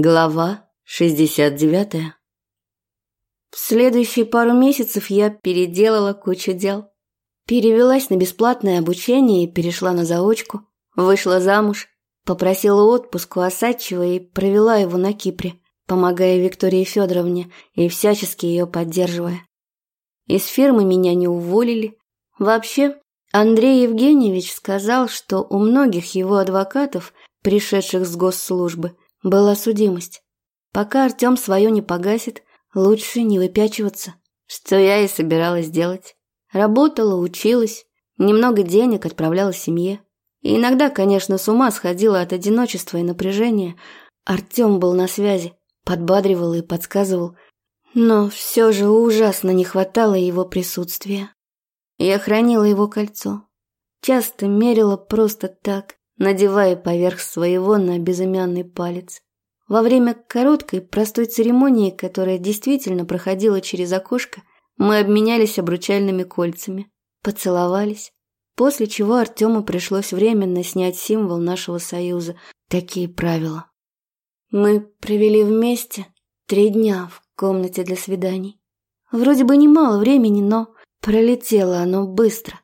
Глава 69 В следующие пару месяцев я переделала кучу дел. Перевелась на бесплатное обучение и перешла на заочку. Вышла замуж, попросила отпуск у Осадчего и провела его на Кипре, помогая Виктории Федоровне и всячески ее поддерживая. Из фирмы меня не уволили. Вообще, Андрей Евгеньевич сказал, что у многих его адвокатов, пришедших с госслужбы, была судимость. Пока Артем свое не погасит, лучше не выпячиваться, что я и собиралась делать. Работала, училась, немного денег отправляла семье. И иногда, конечно, с ума сходила от одиночества и напряжения. Артем был на связи, подбадривал и подсказывал. Но все же ужасно не хватало его присутствия. Я хранила его кольцо. Часто мерила просто так, надевая поверх своего на безымянный палец. Во время короткой, простой церемонии, которая действительно проходила через окошко, мы обменялись обручальными кольцами, поцеловались, после чего Артему пришлось временно снять символ нашего союза. Такие правила. Мы провели вместе три дня в комнате для свиданий. Вроде бы немало времени, но пролетело оно быстро.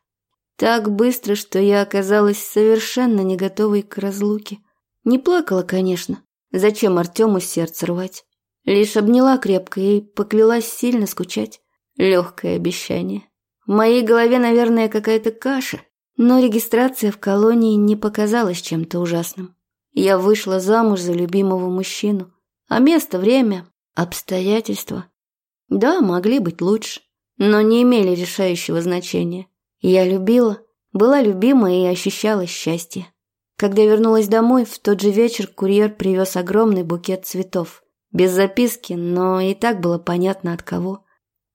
Так быстро, что я оказалась совершенно не готовой к разлуке. Не плакала, конечно. Зачем Артему сердце рвать? Лишь обняла крепко и поклялась сильно скучать. Легкое обещание. В моей голове, наверное, какая-то каша, но регистрация в колонии не показалась чем-то ужасным. Я вышла замуж за любимого мужчину, а место, время, обстоятельства, да, могли быть лучше, но не имели решающего значения. Я любила, была любима и ощущала счастье. Когда вернулась домой, в тот же вечер курьер привез огромный букет цветов. Без записки, но и так было понятно от кого.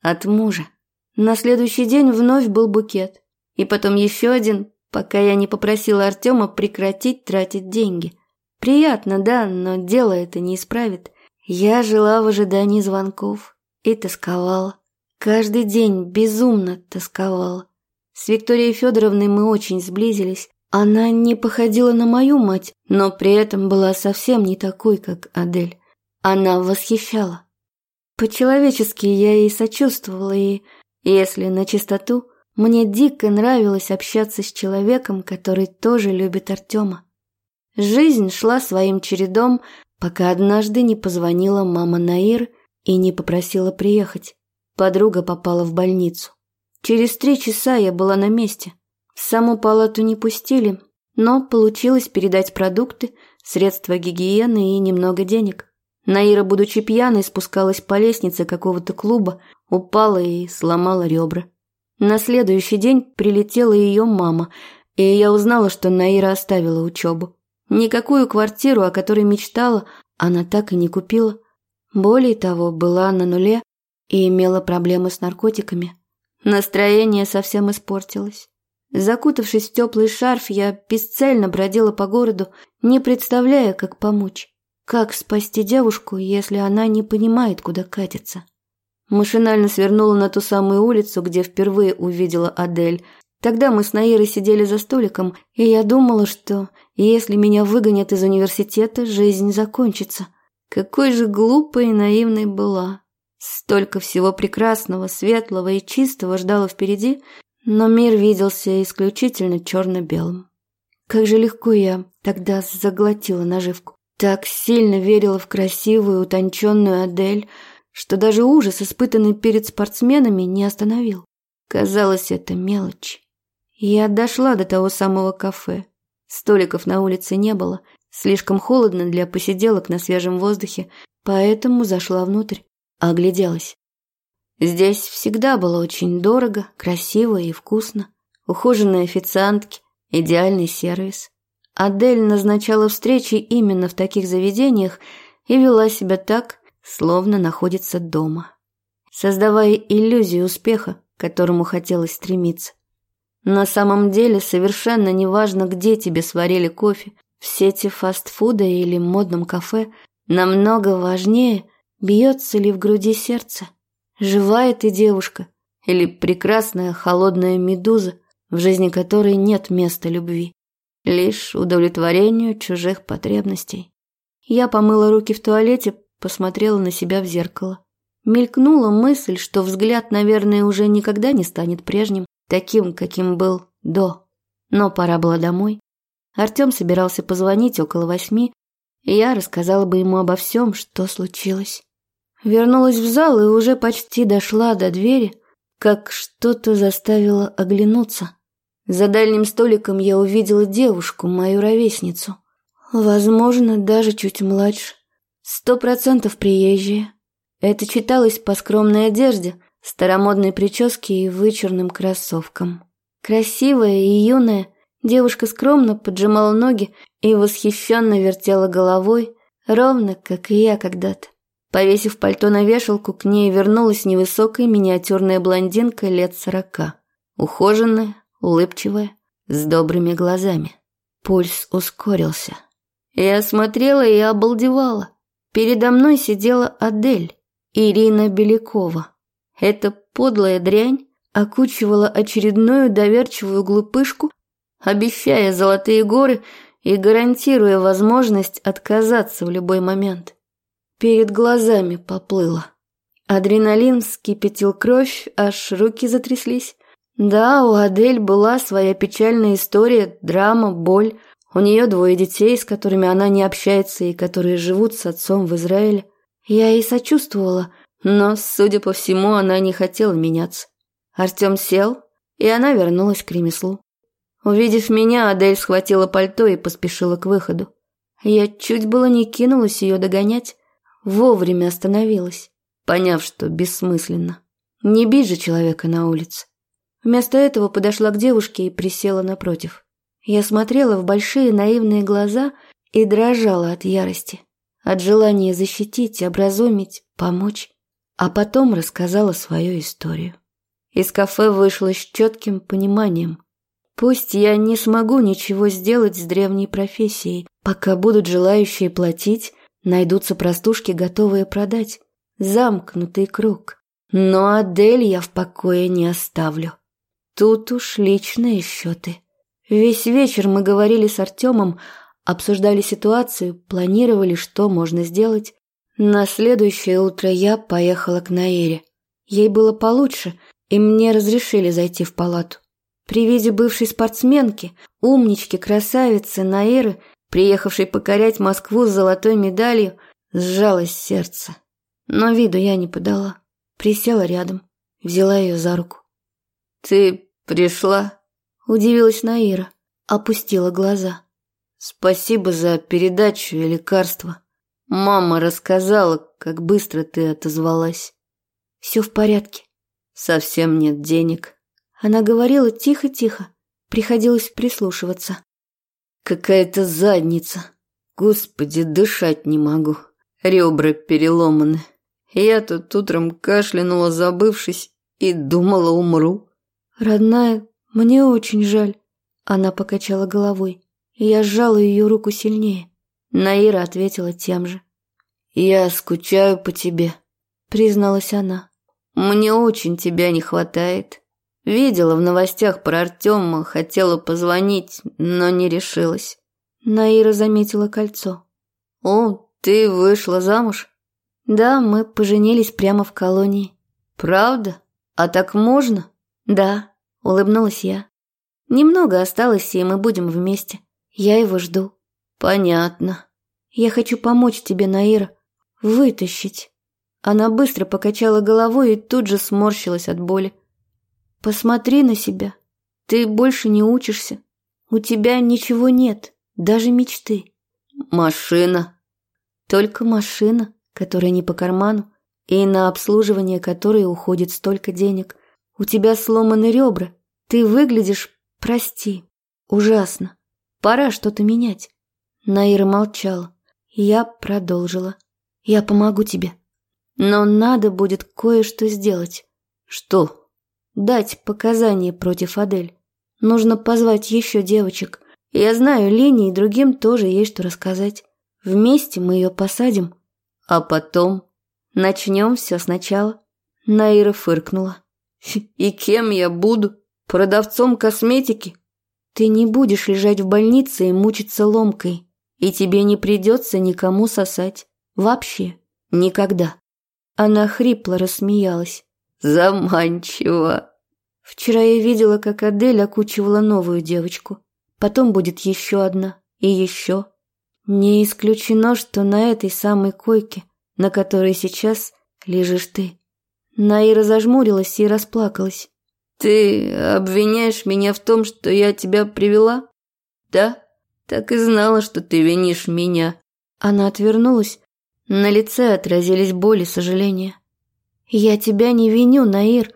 От мужа. На следующий день вновь был букет. И потом еще один, пока я не попросила Артема прекратить тратить деньги. Приятно, да, но дело это не исправит. Я жила в ожидании звонков и тосковала. Каждый день безумно тосковала. С Викторией Федоровной мы очень сблизились. Она не походила на мою мать, но при этом была совсем не такой, как Адель. Она восхищала. По-человечески я ей сочувствовала, и, если на чистоту, мне дико нравилось общаться с человеком, который тоже любит Артема. Жизнь шла своим чередом, пока однажды не позвонила мама Наир и не попросила приехать. Подруга попала в больницу. Через три часа я была на месте. В саму палату не пустили, но получилось передать продукты, средства гигиены и немного денег. Наира, будучи пьяной, спускалась по лестнице какого-то клуба, упала и сломала ребра. На следующий день прилетела ее мама, и я узнала, что Наира оставила учебу. Никакую квартиру, о которой мечтала, она так и не купила. Более того, была на нуле и имела проблемы с наркотиками. Настроение совсем испортилось. Закутавшись в теплый шарф, я бесцельно бродила по городу, не представляя, как помочь. Как спасти девушку, если она не понимает, куда катится? Машинально свернула на ту самую улицу, где впервые увидела Адель. Тогда мы с Наирой сидели за столиком, и я думала, что если меня выгонят из университета, жизнь закончится. Какой же глупой и наивной была. Столько всего прекрасного, светлого и чистого ждало впереди, но мир виделся исключительно черно-белым. Как же легко я тогда заглотила наживку. Так сильно верила в красивую, утонченную Адель, что даже ужас, испытанный перед спортсменами, не остановил. Казалось, это мелочь. Я дошла до того самого кафе. Столиков на улице не было, слишком холодно для посиделок на свежем воздухе, поэтому зашла внутрь. Огляделась. Здесь всегда было очень дорого, красиво и вкусно. Ухоженные официантки, идеальный сервис. Адель назначала встречи именно в таких заведениях и вела себя так, словно находится дома, создавая иллюзию успеха, к которому хотелось стремиться. На самом деле совершенно неважно, где тебе сварили кофе, в сети фастфуда или модном кафе, намного важнее – Бьется ли в груди сердце? Живая ты девушка или прекрасная холодная медуза, в жизни которой нет места любви, лишь удовлетворению чужих потребностей? Я помыла руки в туалете, посмотрела на себя в зеркало. Мелькнула мысль, что взгляд, наверное, уже никогда не станет прежним, таким, каким был до. Но пора было домой. Артем собирался позвонить около восьми, и я рассказала бы ему обо всем, что случилось. Вернулась в зал и уже почти дошла до двери, как что-то заставило оглянуться. За дальним столиком я увидела девушку, мою ровесницу. Возможно, даже чуть младше. Сто процентов приезжая. Это читалось по скромной одежде, старомодной прическе и вычурным кроссовкам. Красивая и юная, девушка скромно поджимала ноги и восхищенно вертела головой, ровно как и я когда-то. Повесив пальто на вешалку, к ней вернулась невысокая миниатюрная блондинка лет сорока. Ухоженная, улыбчивая, с добрыми глазами. Пульс ускорился. Я смотрела и обалдевала. Передо мной сидела Адель, Ирина Белякова. Эта подлая дрянь окучивала очередную доверчивую глупышку, обещая золотые горы и гарантируя возможность отказаться в любой момент. Перед глазами поплыло. Адреналин вскипятил кровь, аж руки затряслись. Да, у Адель была своя печальная история, драма, боль. У нее двое детей, с которыми она не общается и которые живут с отцом в Израиле. Я ей сочувствовала, но, судя по всему, она не хотела меняться. Артем сел, и она вернулась к ремеслу. Увидев меня, Адель схватила пальто и поспешила к выходу. Я чуть было не кинулась ее догонять, вовремя остановилась, поняв, что бессмысленно. Не бить же человека на улице. Вместо этого подошла к девушке и присела напротив. Я смотрела в большие наивные глаза и дрожала от ярости, от желания защитить, образумить, помочь, а потом рассказала свою историю. Из кафе вышла с четким пониманием. Пусть я не смогу ничего сделать с древней профессией, пока будут желающие платить, найдутся простушки, готовые продать. Замкнутый круг. Но Адель я в покое не оставлю. Тут уж личные счеты. Весь вечер мы говорили с Артемом, обсуждали ситуацию, планировали, что можно сделать. На следующее утро я поехала к Наире. Ей было получше, и мне разрешили зайти в палату. При виде бывшей спортсменки, умнички, красавицы Наиры, приехавшей покорять Москву с золотой медалью, сжалось сердце. Но виду я не подала. Присела рядом, взяла ее за руку. «Ты пришла?» – удивилась Наира, опустила глаза. «Спасибо за передачу и лекарство. Мама рассказала, как быстро ты отозвалась». «Все в порядке. Совсем нет денег. Она говорила тихо-тихо. Приходилось прислушиваться. Какая-то задница. Господи, дышать не могу. Ребра переломаны. Я тут утром кашлянула, забывшись, и думала, умру. Родная, мне очень жаль. Она покачала головой. Я сжала ее руку сильнее. Наира ответила тем же. «Я скучаю по тебе», — призналась она. Мне очень тебя не хватает. Видела в новостях про Артема, хотела позвонить, но не решилась. Наира заметила кольцо. О, ты вышла замуж? Да, мы поженились прямо в колонии. Правда? А так можно? Да, улыбнулась я. Немного осталось, и мы будем вместе. Я его жду. Понятно. Я хочу помочь тебе, Наира, вытащить. Она быстро покачала головой и тут же сморщилась от боли. «Посмотри на себя. Ты больше не учишься. У тебя ничего нет, даже мечты». «Машина». «Только машина, которая не по карману, и на обслуживание которой уходит столько денег. У тебя сломаны ребра. Ты выглядишь, прости, ужасно. Пора что-то менять». Наира молчала. Я продолжила. «Я помогу тебе». Но надо будет кое-что сделать. Что? Дать показания против Адель. Нужно позвать еще девочек. Я знаю, Лене и другим тоже есть что рассказать. Вместе мы ее посадим. А потом начнем все сначала. Наира фыркнула. И кем я буду? Продавцом косметики? Ты не будешь лежать в больнице и мучиться ломкой. и тебе не придется никому сосать. Вообще. Никогда. Она хрипло рассмеялась. Заманчиво. Вчера я видела, как Адель окучивала новую девочку. Потом будет еще одна и еще. Не исключено, что на этой самой койке, на которой сейчас лежишь ты. Наира зажмурилась и расплакалась. «Ты обвиняешь меня в том, что я тебя привела?» «Да, так и знала, что ты винишь меня». Она отвернулась. На лице отразились боль и сожаление. «Я тебя не виню, Наир.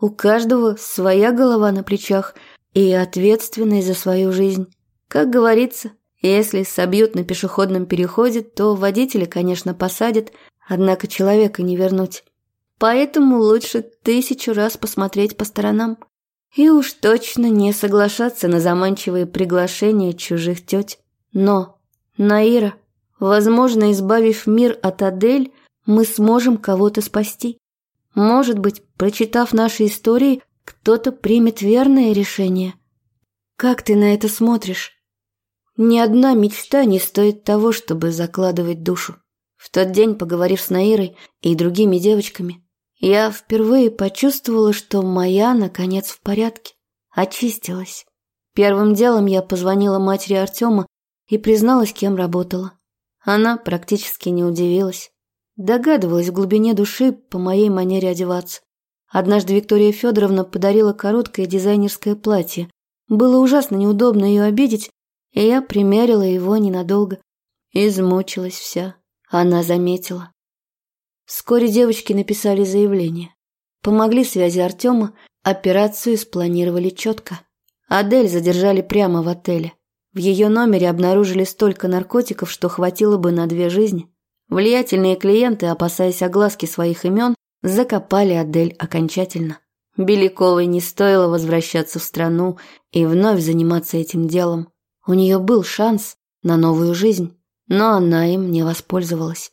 У каждого своя голова на плечах и ответственность за свою жизнь. Как говорится, если собьют на пешеходном переходе, то водителя, конечно, посадят, однако человека не вернуть. Поэтому лучше тысячу раз посмотреть по сторонам. И уж точно не соглашаться на заманчивые приглашения чужих теть. Но, Наира, возможно, избавив мир от Адель, мы сможем кого-то спасти. Может быть, прочитав наши истории, кто-то примет верное решение. Как ты на это смотришь? Ни одна мечта не стоит того, чтобы закладывать душу. В тот день, поговорив с Наирой и другими девочками, я впервые почувствовала, что моя, наконец, в порядке. Очистилась. Первым делом я позвонила матери Артема и призналась, кем работала. Она практически не удивилась. Догадывалась в глубине души по моей манере одеваться. Однажды Виктория Федоровна подарила короткое дизайнерское платье. Было ужасно неудобно ее обидеть, и я примерила его ненадолго. Измучилась вся. Она заметила. Вскоре девочки написали заявление. Помогли связи Артема, операцию спланировали четко. Адель задержали прямо в отеле. В ее номере обнаружили столько наркотиков, что хватило бы на две жизни. Влиятельные клиенты, опасаясь огласки своих имен, закопали Адель окончательно. Беляковой не стоило возвращаться в страну и вновь заниматься этим делом. У нее был шанс на новую жизнь, но она им не воспользовалась.